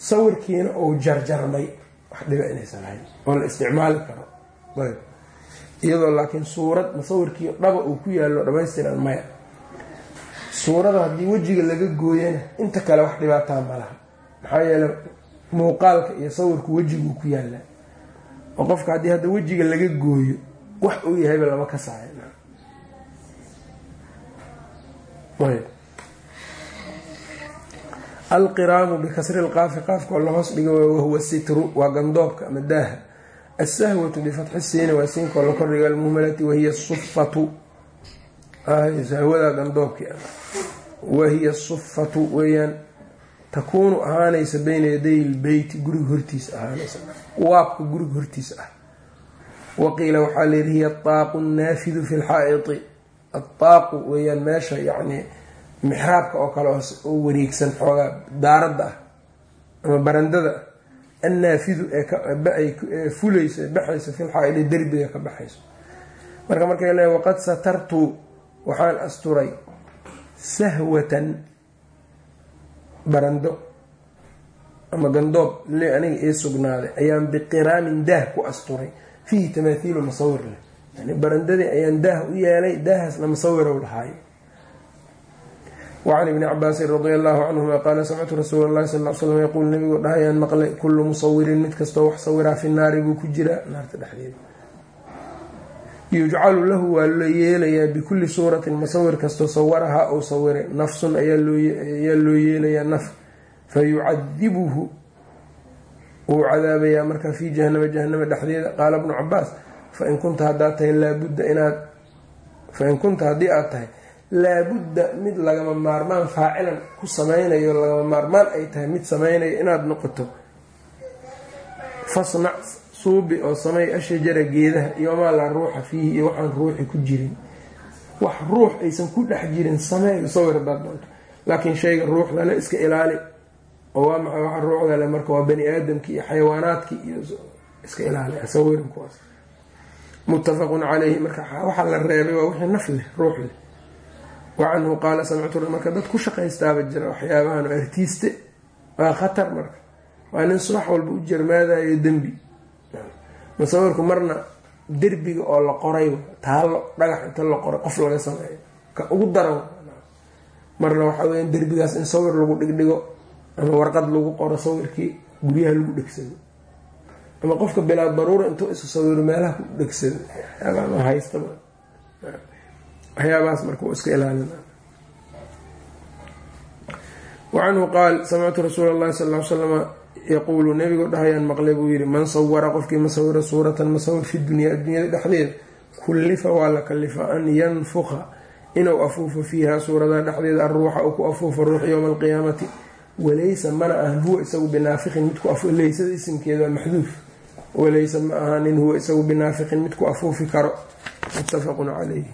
sawirkiina uu jarjarmay wax dhiba inaysan lahayn oo la isticmaali karo iyadoo laakiin suurad musawirkii dhaba uu ku yaallo dhamaystiran maya. Suurada haddii wejiga laga gooyana inta kale wax dhibaataa ma laha. Maxaa yeele muuqaalka iyo sawirku wejiguu ku yaallaa oo qofka haddii hadda wejiga laga gooyo wax uu yahayba lama ka saaya alqiraamu bikasri lqaafi qaafka oo la hoos dhigo wahuwa sitru waa gandoobka ama daaha asahwatu bifatxi siini waa siinka la kordhiga almuhmalati wahiya sufatu sahwada gandoobki wahiya sufatu weeyaan takuunu ahaanaysa beyna yaday lbeyti guriga hortiisa ahaanaysa waabka guriga hortiisa ah waqiila waxaa layidhi hiya ataaqu naafidu fi lxaa'iti ataaqu weeyaan meesha yacni mixraabka oo kale oo wareegsan xoogaa daaradda ah ama barandada ah annaafidu ee fulayso ee baxayso filxaa-ili derbiga ka baxayso. Marka markay leeya waqad satartu waxaan asturay sahwatan barando ama gandoob li aniga ii sugnaaday ayaan biqiraamin daah ku asturay fiihi tamaathiilu musawir leh. Yani barandadii ayaan daah u yeelay daahaasna musawirow lahaay wacan ibni cabaasin radia allahu canhuma qaala samictu rasuula llahi sal l slam yaquul nabigu dhahayaan maqlay kullu musawirin mid kastoo wax sawiraa fi naari buu ku jiraa naarta dhexdeeda yujcalu lahu waa la yeelayaa bikulli suuratin musawir kastoo sawarahaa ou sawiray nafsun ayaa loo yeelayaa naf fayucadibuhu wuu cadaabayaa markaa fii jahanama jahanama dhexdeeda qaala bnu cabaas fain kunta haddaad tahay laabudda inaad fain kunta haddii aad tahay laabudda mid lagama maarmaan faacilan ku samaynayo lagama maarmaan ay tahay mid samaynayo inaad noqoto. Fasnac suubi oo samay ashajara geedaha iyo maa laa ruuxa fiihi iyo waxaan ruuxi ku jirin. Wax ruux aysan ku dhex jirin sameeyo sawir hadaad doonto. Laakiin shayga ruuxdale iska ilaali oo waa maxay waxa ruuxdale marka waa bani aadamki iyo xayawaanaadki iyo iska ilaali. Sawirin kuwaas. Muttafaqun caleyhi marka waxaa la reebay waa wixii naf leh ruux leh wacanhu qaala samictu marka dad ku shaqaystaaba jira waxyaabahan artiiste waa khatar marka. Waa nin subax walba u jarmaadayo dembi. Musawirku marna derbiga oo la qoray taallo dhagax inta la qoray qof laga sameeyo ka ugu daran marna waxaa weya derbigaas in sawir lagu dhigdhigo ama warqad lagu qoro sawirkii guryaha lagu dhegsado ama qofka bilaa daruura intuu isu sawiro meelaha ku dhegsado haysta waxyaabahaas marka iska ilaalin wacanhu qaal samictu rasuula allahi sal l slama yaquulu nabigu dhahayaan maqlay buu yihi man sawara qofkii masawira suuratan masawir fi dunyaa addunyada dhexdeeda kullifa waa la kalifa an yanfuqa inuu afuufo fiiha suurada dhexdeeda aruuxa uu ku afuufo ruux yowma alqiyaamati walaysa mana ahan huwa isagu binaafiqin midku leysada isimkeeda maxduuf walaysa ma ahanin huwa isagu binaafiqin midku afuufi karo muttafaqun calayhi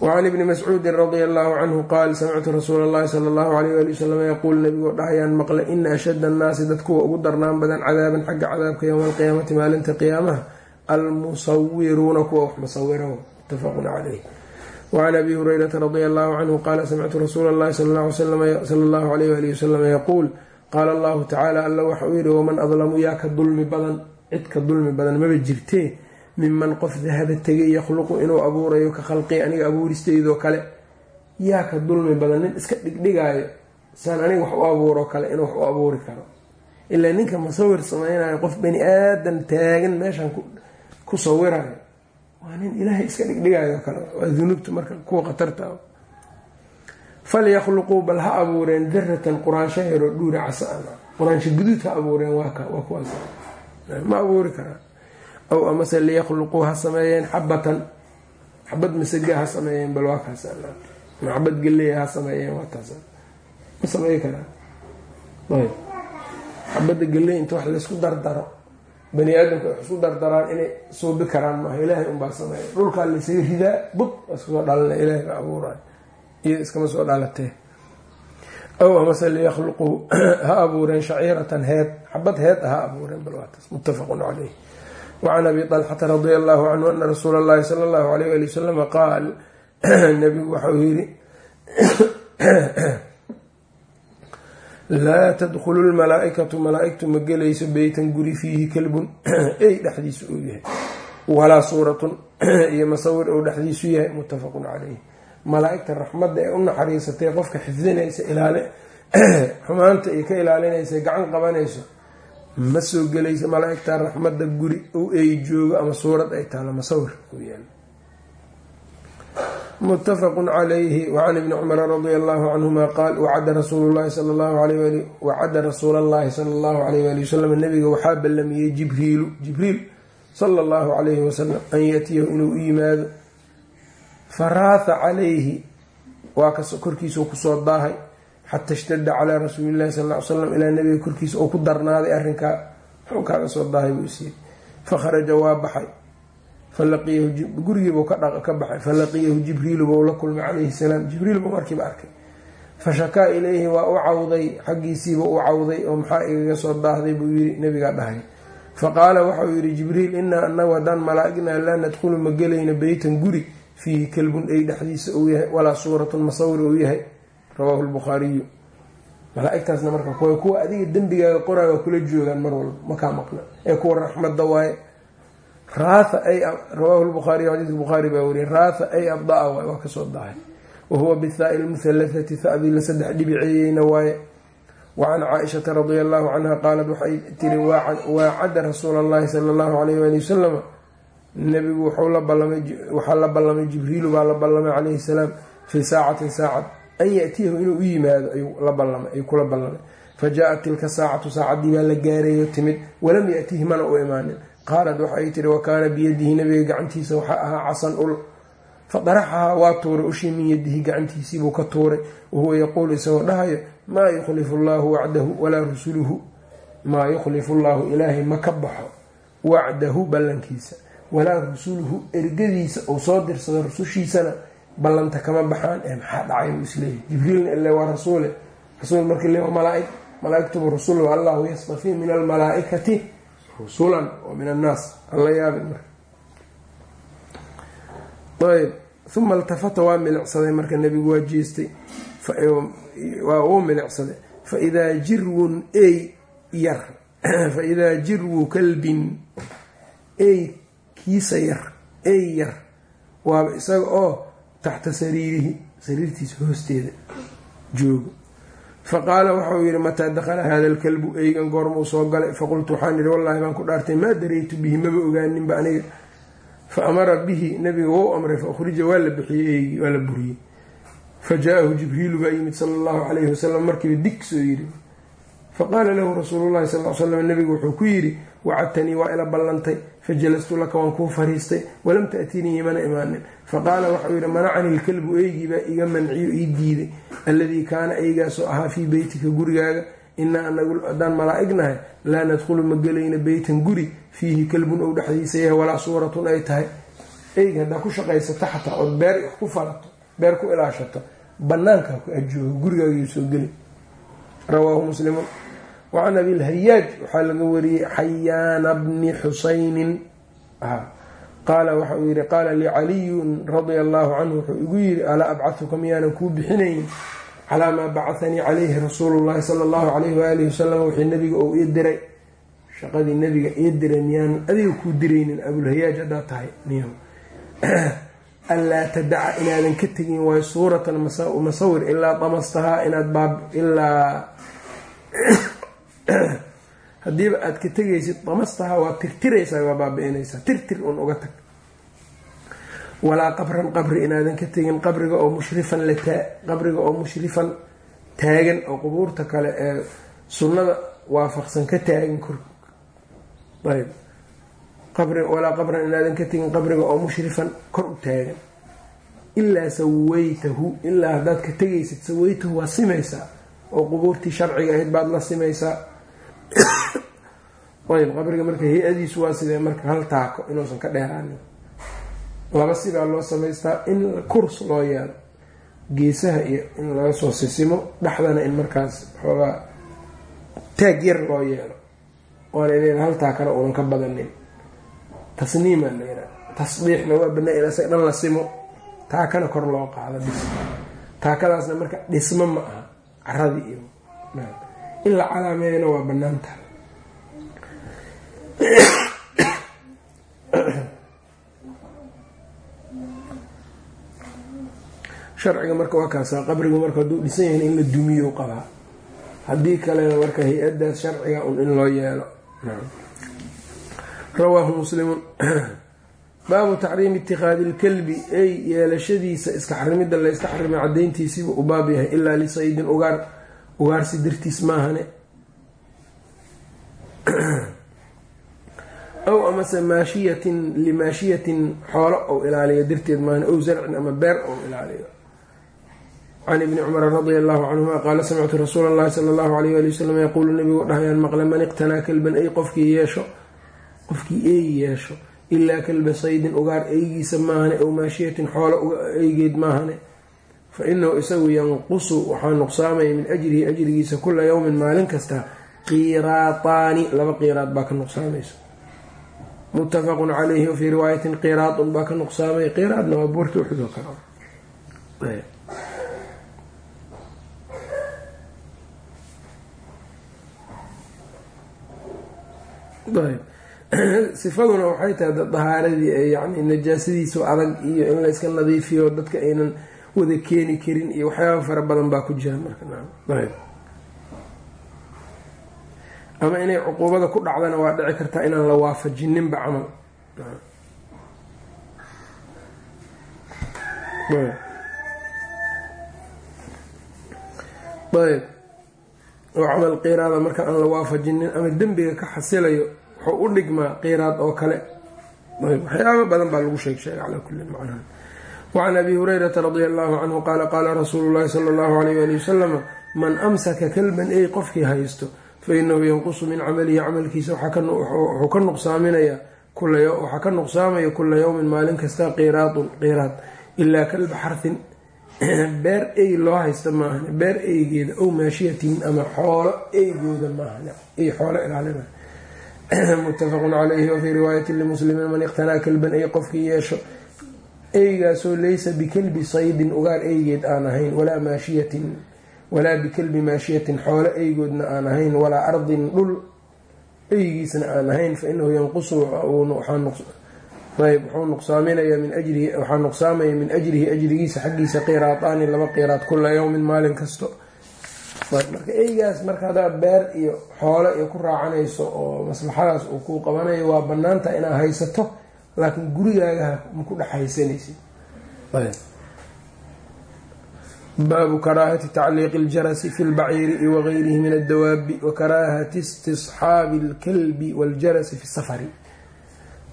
wacan ibni mascuudin radia allahu canhu qaal samictu rasuula allahi sala allahu alayh ali wasalam yaquul nabigoo dhahayaan maqle ina ashadda annaasi dad kuwa ugu darnaan badan cadaaban xagga cadaabka yowma alqiyaamati maalinta qiyaamaha almusawiruuna kuwa wax musawira muttafaqun caleyh wacan abi hurayrata radia allahu canhu qaala samictu rasuula allahi sala allahu alayh ali wasalam yaquul qaala allahu tacaala alla waxa uu yihi waman adlamu yaa ka dulmi badan cid ka dulmi badan maba jirtee minman qof dahaba tegay yakhluqu inuu abuurayo ka khalqii aniga abuuristeydoo kale yaa ka dulmi badan nin iska dhigdhigaayo saan aniga wax u abuuro kale inuu wax u abuuri karo. Ilaa ninka musawir sameynayo qof bani aadan taagan meeshan ku sawirayo waa nin ilaahay iska dhigdhigayo kale waa dunuubta marka kuwa khatarta falyakluquu bal ha abuureen daratan quraansho yaroo dhuuri casa quraansho guduud ha abuureen waa kuwaas. Ma abuuri karaa aw amase liyakluquu ha sameeyeen xabatan xabad masaga ha sameeyeen bal waa kaas xabad galeya ha sameeyeen waa taas ma sameey karaa ayb. Xabadda galey inta wax laysku dardaro. Bani aadamka wax isku dardaraan inay suubi karaan maaha ilaahay unbaa sameeya dhulkaa laysaga ridaa bud waa iska soo dhalana ilahay baa abuurayo iyo iskama soo dhalatee aw amase liyakluquu (clears throat) ha abuureen shaciiratan heed. Xabad heed ha abuureen bal waa taas. Muttafaqun caleyh wacan abi dalxata radi allahu canhu ana rasuul allahi sala allahu alayh ali wasalama qaal nabigu waxauu yidhi laa tadkulu lmalaaikatu malaaigtu ma gelayso beytan guri fiihi kalbun ey dhexdiisu uu yahay walaa suuratun iyo masawir uu dhexdiisu yahay muttafaqun caleyh malaa-igta raxmadda ee u naxariisatay qofka xifdinaysa ilaale xumaanta iyo ka ilaalinaysa gacan qabanayso ma soo gelaysa malaaigta raxmadda guri u ey joogo ama suurad ay taalo masawir uu yaal muttafaqu calayhi wacan ibni cumara radia allahu canhuma qaal wacada rasuulu llahi sal llahu alayh wacada rasuula allahi sala allahu alayh wali wasalam nabiga waxaa ballamiyey jibriilu jibriil sala allahu calayhi wasalam an yatiyahu inuu u yimaado. Faraatha calayhi waa korkiisau ku soo daahay xata ishtada calaa rasuuli llahi sal ly slam ilaa nabiga korkiisa oo ku darnaaday arrinkaa. Muxuu kaaga soo daahay buu isiiyey fakharaja waa baxay. Gurigiibuu ka baxay. Falaqiyahu jibriilu buu la kulmay calayhi salaam. Jibriil buu markiiba arkay. Fashakaa ilayhi waa u cawday xaggiisiiba u cawday oo maxaa igaga soo daahday buu yiri nabigaa dhahay. Faqaala waxau yihi jibriil inaa anagu haddaan malaa-ignaa laa nadkhulu ma gelayna beytan guri. Fiihi kalbun ay dhexdiisa uu yahay walaa suuratun masawir uu yahay rawaahu lbukhaariyu malaa-igtaasna marka kuwa adiga dembigaaga qoraa waa kula joogaan mar walba makaa maqna ee kuwa raxmadda waaye. Raatha ay rawaahu lbukhaariy xadiis bukhaari baa wariyay raatha ay abdaa waay waa ka soo dahay wahuwa bithaai lmuhalahati thadii la saddex dhibiceeyeyna waaye. Wacan caaishata radia allahu canha qaalat waxay tiri waacada rasuula allahi sala allahu alayh wali wasalam nabigu waxaa la ballamay jibriilu baa la ballamay calayhi salaam fii saacatin saacad an yatiyahu inuu u yimaado ayuu kula ballamay. Fa jaa-at tilka saacatu saacadii baa la gaareeyo timid walam yatihi mana u imaanin. Qaalat waxay tiri wa kaana biyadihi nabiga gacantiisa waxaa ahaa casan ul. Fadaraxahaa waa tuuray ushii min yadihi gacantiisiibuu ka tuuray. Wahuwa yaquulu isagoo dhahayo maa yukhlifu llaahu wacdahu walaa rusuluhu. Maa yukhlifu llaahu ilaahay ma ka baxo wacdahu ballankiisa. Walaa rusuluhu ergadiisa uu soo dirsado rusushiisana ballanta kama baxaan ee maxaa dhacay? Buu isleeyahy jibriilna ile waa rasuule rasuul markii le malaaig. Malaaigtubu rasul allahu yastafii min almalaaikati rusulan oo min annaas alla yaabin marka. Ayb uma iltafata waa milicsaday marka nebigu waa jeestay waa uu milicsaday. Faidaa jirwun ey yar. (clears throat) Faidaa jirwu kalbin ey kiisa yar ey yar. Waaba isaga oo taxta sariirihi sariirtiisa hoosteeda joogo. Faqaala waxauu yihi mataa dakhala hada alkalbu eygan goormuu soo galay. Faqultu waxaan ihi wallahi baan ku dhaartay maa daraytu bihi? Maba ogaaninba aniga. Fa amara bihi nabiga wou amray fa ukhrija waa la bixiyey eygii waa la buriyey. Fa jaa-ahu jibriilu baa yimid sala allahu calayhi wasalam markiiba dig soo yidhi. Faqaala lahu rasuulu llahi sal l slam nabigu wuxuu ku yidhi wacadtanii waa ila ballantay fajalastu laka waan kuu fariistay walam ta'tinii imana imaanin faqaala waxau yidhi manacanii ilkalbu eygiibaa iga manciyo ii diiday alladii kaana eygaasoo ahaa fii beytika gurigaaga inaa anagu haddaan malaa'ignahay laa nadkhulu ma gelayna beytan guri fiihi kalbun ou dhexdiisa yahay walaa suuratun ay tahay eyga haddaa ku shaqaysato xataa ood beer ku falato beer ku ilaashato banaankaa ku ajoogo gurigaaga soo geli rawaahu muslimun wacan abilhayaaj waxaa laga wariyey xayaana bni xusaynin qaala waxa uu yihi qaala licaliyun radia allaahu canhu wuxuu igu yidhi alaa abcahuka miyaanan kuu bixinaynin calaa maa bacahanii calayhi rasuulu llahi sala allahu calayhi waalihi wasalam wixii nabiga ou ii diray shaqadii nabiga ii diray miyaanan adiga kuu diraynin abulhayaaj haddaad tahay anlaa (clears throat) tadaca inaadan ka tegin waayo suuratan masawir ilaa damastahaa inaad (clears throat) (coughs) haddiiba aada ka tegaysid damastahaa waa tirtiraysaa waa baabi'inaysaa. Tirtir un uga tag. Walaa qabran qabri inaadan ka tegin qabriga oo mushrifan lataa qabriga oo mushrifan taagan oo qubuurta kale ee sunnada waafaqsan ka taagan kor. Ayb walaa qabran inaadan ka tegin qabriga oo mushrifan kor u taagan ilaa sawaytahu ilaa haddaad ka tegaysid sawaytahu waa simaysaa. Oo qubuurtii sharciga ahayd baad la simaysaa (coughs) ayb qabriga marka hay'adiisu waa sidee marka hal taako inuusan ka dheeraanin? Laba sibaa loo samaystaa in kurs loo yeelo. Geesaha iyo in laga soo sisimo dhexdana in markaas xoogaa taag yar loo yeelo. Oona inayna hal taakana uunan ka badanin. Tasniimaa la yidhaha tasdiixna waa banaa in dhan la simo. Taakana kor loo qaado bis. Taakadaasna marka dhismo ma aha caradii iyo in la calaameeyana waa bannaan tahay sharciga marka waa kaasa qabrigu marka hadduu dhisan yahay in la dumiyo qabaa. Haddii kalena marka hay'adaas sharciga un in loo yeelo. Rawaahu muslimun. Baabu taxriimi itikaadi ilkalbi ey yeelashadiisa iska xarimidda la yska xarimay cadayntiisiiba u baab yahay ilaa lisaydin ugaar ugaarsi dartiis maahane. (clears throat) Aw amase maashiyatin limaashiyatin xoolo ou ilaaliyo darteed maahane ow zarcin ama beer ou ilaaliyo. Can ibni cumara radia allahu canhuma qaala samictu rasuula allahi sala allahu alayh ali wasalam yaquulu nabigu dhahayaan maqle man iqtanaa kalban ey qofkii yeesho qofkii eey yeesho ilaa kalba saydin ugaar eygiisa maahane ow maashiyatin xoolo eygeed maahane fa inahu isagu yanqusu waxaa nuqsaamaya min ajrihi ajrigiisa kula yowmin maalin kasta qiraataani laba qiraad baa ka nuqsaamaysa. Muttafaqun calayhi wafii riwaayatin qiraadun baa ka nuqsaamaya qiraadna waa buurta uxud oo kale sifaduna waxay tahay dahaaradii yani najaasadiisu adag iyo in la iska nadiifiyo dadka aynan wada keeni karin iyo waxyaaba fara badan baa ku jira marka ama inay cuquubada ku dhacdana waa dhici kartaa inaan la waafajininba camal. Ayb. Oo camal qiraada marka aan la waafajinin ama dembiga ka xasilayo wuxuu u dhigmaa qiraad oo kale. Waxyaaba badan baa lagu sheeg sheegay calaa kulli macnaha wacan abi hurayrata radia allahu canhu qaala qaala rasuulu llahi sala allahu alayh ali wasalama man amsaka kalban ey qofkii haysto fa inahu yanqusu min camalihi camalkiisa wuxuu ka nuqsaaminayaa waxaa ka nuqsaamaya kula yowmin maalin kasta qiraadun qiraad ilaa kalba xarfin beer ey loo haysta maahan beer eygeeda ow maashiyatin ama xoolo eygooda maahan ey xoolo ilaalina muttafaqun calayhi wafii riwaayati limuslimiin man iqtanaa kalban ey qofkii yeesho eygaasoo laysa bikalbi saydin ugaar eygeed aan ahayn walaa maashiyatin walaa bikalbi maashiyatin xoolo eygoodna aan ahayn walaa ardin dhul eygiisna aan ahayn fa inahu yanqusu wuxuu nuqsaaminaya min ajrihi waxaa nuqsaamaya min ajrihi ajrigiisa xaggiisa qiraadaani laba qiraad kula yowmin maalin kasto. Marka eygaas marka haddaad beer iyo xoolo iyo ku raacanayso oo maslaxadaas uu kuu qabanayo waa banaanta inaad haysato laakiin gurigaaga ma ku dhex haysanaysid baabu karaahati tacliiqi aljarasi fi lbaciiri wagayrihi min addawaabi wa istisxaabi alkalbi waljarasi fi safari.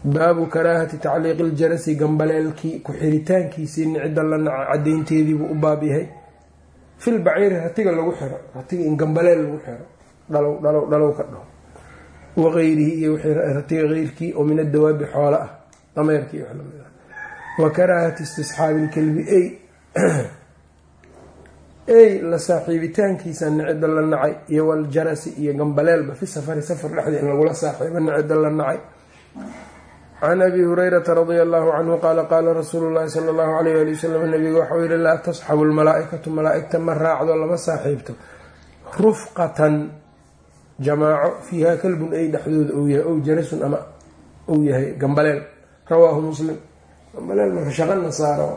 Baabu karaahati tacliiqi aljarasi gambaleelkii ku-xiritaankiisii nicida la naca cadaynteediibuu u baab yahay. Fil baciiri ratiga lagu xiro ratiga in gambaleel lagu xiro dhalow dhalow ka dhaho wagayrihi iyo ratiga keyrkii oo min adawaabi xoolo ah dameerkii ah. Wa karaahati istisxaabi ilkalbi ey ey (clears throat) la saaxiibitaankiisa nicida la nacay iyo waljarasi iyo gambaleelba fi safari safar dhexdii in lagula saaxiibo nicida la nacay. Can abi hurayrata radia allahu canhu qaala qaala rasuulu llahi sala allahu alayh ali wasalam nabiga waxau yihi laa tasxabu lmalaa-ikatu malaa-igta ma raacdo lama saaxiibto. Rufqatan jamaaco fiiha kalbun ay dhexdooda ou yahay ow jarasun ama uu yahay gambaleel rawaahu muslim marka shaqa nasaaro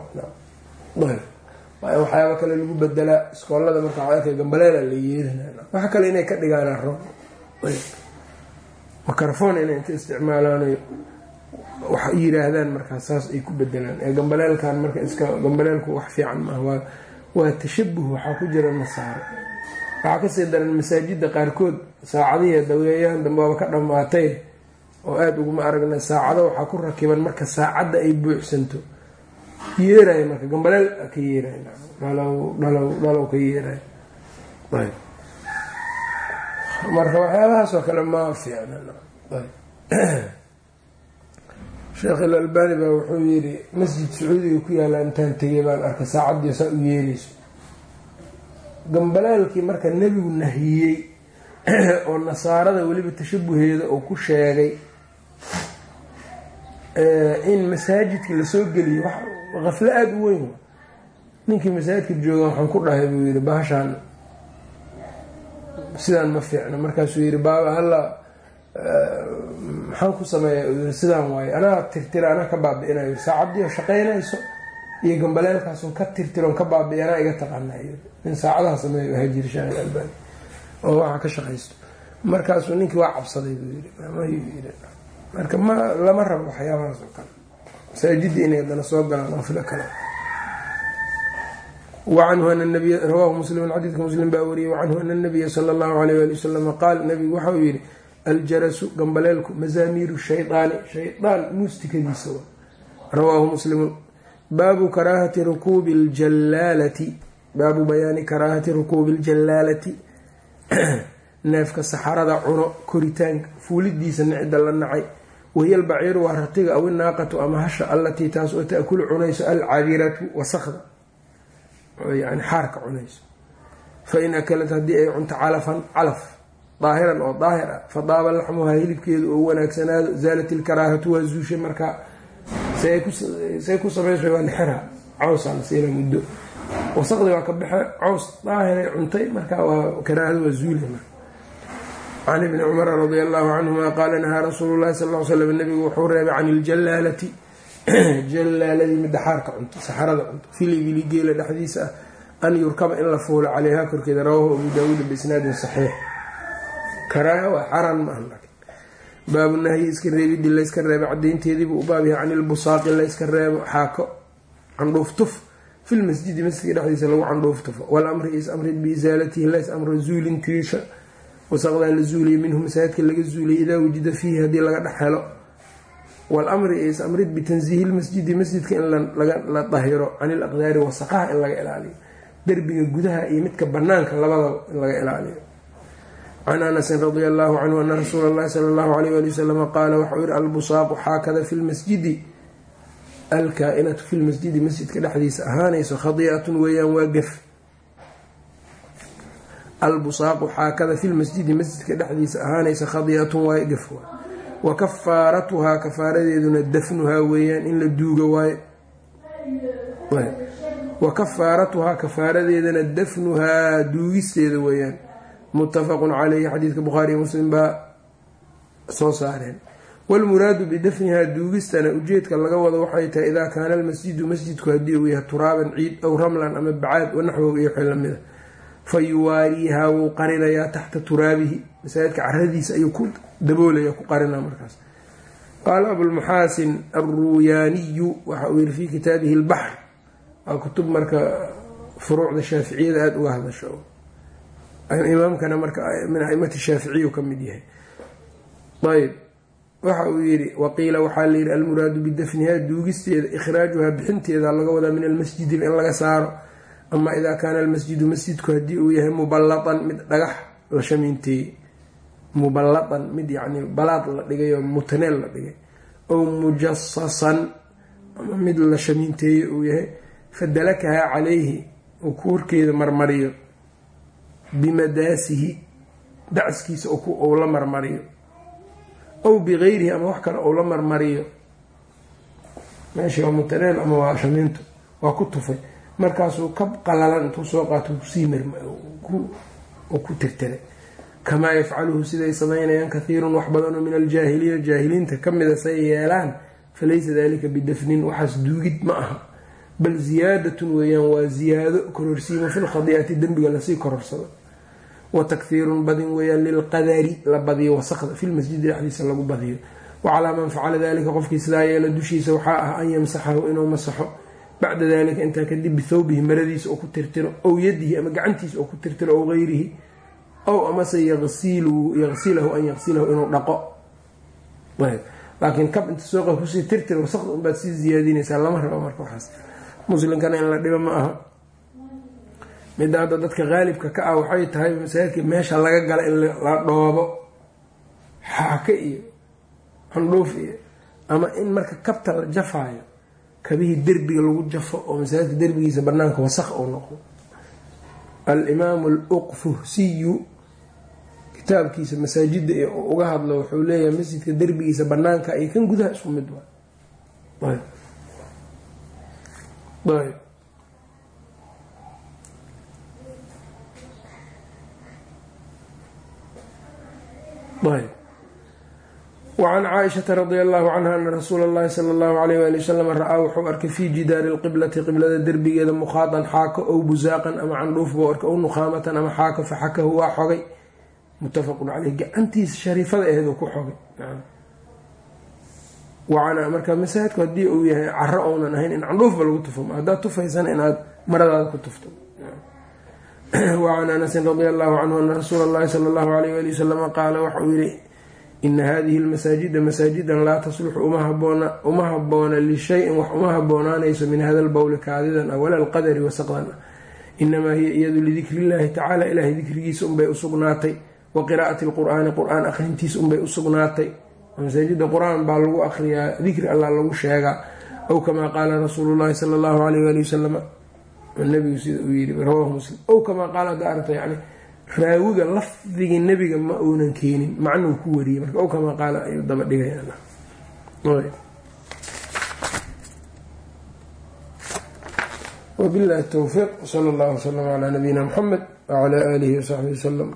waxyaaba kale lagu bedelaa iskoolada marka waxaa gambaleela la yeelina waxa kale inay ka dhigaan aro makarfoon inay inta isticmaalaan wax yiraahdaan markaa saas ay ku bedelaan ee gambaleelkan marka iska gambaleelku wax fiican maaha waa tashabuh waxaa ku jira nasaaro waxaa ka sii daran masaajida qaarkood saacadihii daweeyahan dambe waaba ka dhammaatay oo aada uguma aragna saacado waxaa ku rakiban marka saacadda ay buuxsanto. Yeeray marka gambaleel ka yeeray. Dhalow ka yeeray. Marka waxyaabahaasoo kale ma fiicna. (clears throat) Sheekh ilalbani baa wuxuu yidhi masjid sacuudiga ku yaalla intaan tegay baan arkay saacadii saa u yeerayso gambaleelkii marka nebigu nahiyey (clears throat) oo nasaarada weliba tashabuheeda uu ku sheegay in masaajidka la soo geliyo qaflo aada u weyn ninkii masaajidka jooga waxaan ku dhahay buu yihi bahashaan sidaan ma fiicno. Markaasuu yihi baaba halla maxaan ku sameeya uu yii sidaan waaye anaa tirtira anaa ka baabi'inayo saacaddiio shaqaynayso iyo gambaleelkaasun ka tirtiron ka baabi anaa iga taqaanayo nin saacadaha sameeyo hajirshaan albani. Oo waxa ka shaqaysto. Markaasuu ninkii waa cabsaday buu yii marka ma lama rabo waxyaabahaas oo kale masaajidda inay haddana soo galaan oo filo kale. Wacanhu ana nabiy rawaahu muslimun xadiidka muslim baa wariyey wacanhu ana nabiya sala allahu alayh ali wasalama qaal nabigu waxa uu yihi aljarasu gambaleelku mazaamiiru shaydaani shaydaan muustikadiisa wa rawaahu muslimun baabu karaahati rukuubi ljallaalati. Baabu bayaani karaahati rukuubi ljallaalati. (clears throat) Neefka saxarada cuno koritaanka fuulidiisa nicida la nacay wahiya albaciiru waa ratiga aw inaaqatu ama hasha allatii taas oo taakulu cunayso alcadiratu wasakda yani xaarka cunayso fain akalat haddii ay cunto calafan calaf daahiran oo daahir ah fadaaba laxmuhaa hilibkeedu oo wanaagsanaado zaalat ilkaraahatu waa zuushay markaa say ku samaysa waa lixira cawsaa la siina muddo wasaqdi waa ka baxe caws daahiray cuntay markaa waa karaahada waa zuula can ibni cumara radi allahu canhuma qaala nahaa rasuulu llahi sal l slam nabigu wuxuu reebay can iljallaalati jallaaladii midda xaarka cunto saxarada cunto filibili geela dhexdiisa ah an yurkaba in la fuulo caleyhaa korkeeda rawaahu abu daawuud biisnaadin saxiix karaaha waa xaran maaha baabu nahyi iska reebidii layska reebo cadaynteediibuu u baab yahay can ilbusaaqi layska reebo xaako candhuuftuf filmasjidi masjidka dhexdiisa lagu candhuuftufo walamri is amrid biisaalatihi lays amro zuulintiisa wasaqdaa la zuuliya minhu masaajidka laga zuuliyay idaa wujida fiihi haddii laga dhex helo walamri is amrid bitansiihi lmasjidi masjidka in la dahiro can ilaqdaari wasaqaha in laga ilaaliyo. Derbiga gudaha iyo midka banaanka labadaba in laga ilaaliyo. Can anasin radi allahu canhu ana rasuula llahi sala allahu alayh ali wasalama qaala waxau yihi albusaaqu xaakada fi lmasjidi alkaa-inatu fi lmasjidi masjidka dhexdiisa ahaanayso khadiicatun weeyaan waa gef albusaaqu xaakada fi lmasjidi masjidka dhexdiisa ahaanaysa khadiicatun waa gef wa kafaaratuhaa kafaaradeeduna dafnuhaa weeyaan in la duugo waayo wa kafaaratuhaa kafaaradeedana dafnuhaa duugisteeda weeyaan. Muttafaqun caleyhi xadiidka bukhaari iyo muslim baa soo saareen. Walmuraadu bidafnihaa duugistana ujeedka laga wado waxay tahay idaa kaana almasjidu masjidku haddii uu yahay turaaban ciid aw ramlan ama bacaad wanaxwow iyo wixii lamida fa yuwaariihaa wuu qarinayaa taxta turaabihi. Masaajidka caradiisa ayuu ku daboolaya ku qarinaa markaas. Qaala abulmuxaasin alruuyaaniyu waxa uu yihi fii kitaabihi albaxr waa kutub marka furuucda shaaficiyada aada uga hadasho. Imaamkana marka min aimati shaaficiyu ka mid yahay. Ayb waxa uu yidhi waqiila waxaa layidhi almuraadu bidafniha duugisteeda ikhraajuhaa bixinteeda laga wadaa min almasjidi in laga saaro ama idaa kaana almasjidu masjidku haddii uu yahay mubalatan mid dhagax la shamiinteeyey mubalatan mid yacni balaad la dhigay oo mutaneel la dhigay ow mujasasan ama mid la shamiinteeyey uu yahay fadalakahaa calayhi uu kuurkeeda marmariyo bimadaasihi dacskiisa uu la marmariyo. Ow bigayrihi ama wax kale uu la marmariyo. Meeshii waa mutaneel ama waa shamiinto waa ku tufay markaasuu ka qalalan intuu soo qaato ku tirtiray. Kamaa yafcaluhu siday samaynayaan kathiirun wax badanoo min aljaahiliina jaahiliinta ka mida say yeelaan falaysa dalika bidafnin waxaas duugid ma aha. Bal ziyaadatun weeyaan waa ziyaado kororsiimo fi lkhadiicati dembiga la sii kororsado wa takhiirun badin weeyaan lilqadari la badiyo wasaqda filmasjidi dhexdiisa lagu badiyo. Wacalaa man facala dalika qofkii sidaa yeela dushiisa waxaa ah an yamsaxahu inuu masaxo bacda dalika intaa kadib bithawbihi maradiisa oo ku tirtiro ow yadihi ama gacantiisa oo ku tirtiro ow gayrihi ow amase yaqsilahu an yaqsilahu inuu dhaqo. Laakiin kab inta sooqa ku sii tirtir wasaqda unbaad sii ziyaadinaysaa lama rabo marka waxaas. Muslimkana in la dhibo ma aha. Midda hadda dadka qaalibka ka ah waxay tahay masaajidka meesha laga gala in la dhoobo. Xaake iyo handhuuf iyo ama in marka kabta la jafaayo kabihii derbiga lagu jafo oo masaajidka derbigiisa banaanka wasaq uu noqdo. Alimaamu aluqfuhsiyu kitaabkiisa masaajida ee uga hadlo wuxuu leeyahay masjidka derbigiisa banaanka iyo kan gudaha isku mid waa. Ayb ayb wacan caaishata radi allahu canha ana rasuula allahi sala allahu alayh waali wasalam ra'aa wuxuu arkay fii jidaari lqiblati qiblada derbigeeda mukhaadan xaako ow busaaqan ama candhuuf buu arkay ow nukhaamatan ama xaako faxakahu waa xogay muttafaqun caleyh gacantiisa shariifada aheed ku xogay wacana marka masaajidku haddii uu yahay caro ounan ahayn in candhuufba lagu tufo haddaad tufaysana inaad maradaada ku tufto wacan anasin radi allahu canhu ana rasuula allahi sala allahu alayh wali wasalama qaala waxa uu yihi ina hadihi lmasaajida masaajidan laa tasluxu uma haboona lishayin wax uma haboonaanayso min hada lbowli kaadidan ah wala alqadari wasaqdan ah inamaa hiya iyadu lidikri illahi tacala ilahay dikrigiisa unbay usugnaatay wa qiraa'ati lqur'aani qur'aan akhrintiisa unbay usugnaatay masaajida qur'aan baa lagu akhriyaa dikri allah lagu sheegaa. Ow kamaa qaala rasuulu llahi sala allahu alayh wali wasalama nabigu sida uu yii rawaahu muslim. Ow kamaa qaala hadda aragta yani raawiga lafdigii nebiga ma uunan keenin. Macnuu ku wariyey. Marka ow kamaa qaala ayuu daba dhigaya wabillahi towfiiq sala allahu wasalam calaa nabiyina muxamed wacalaa aalihi wasaxbihi wasalam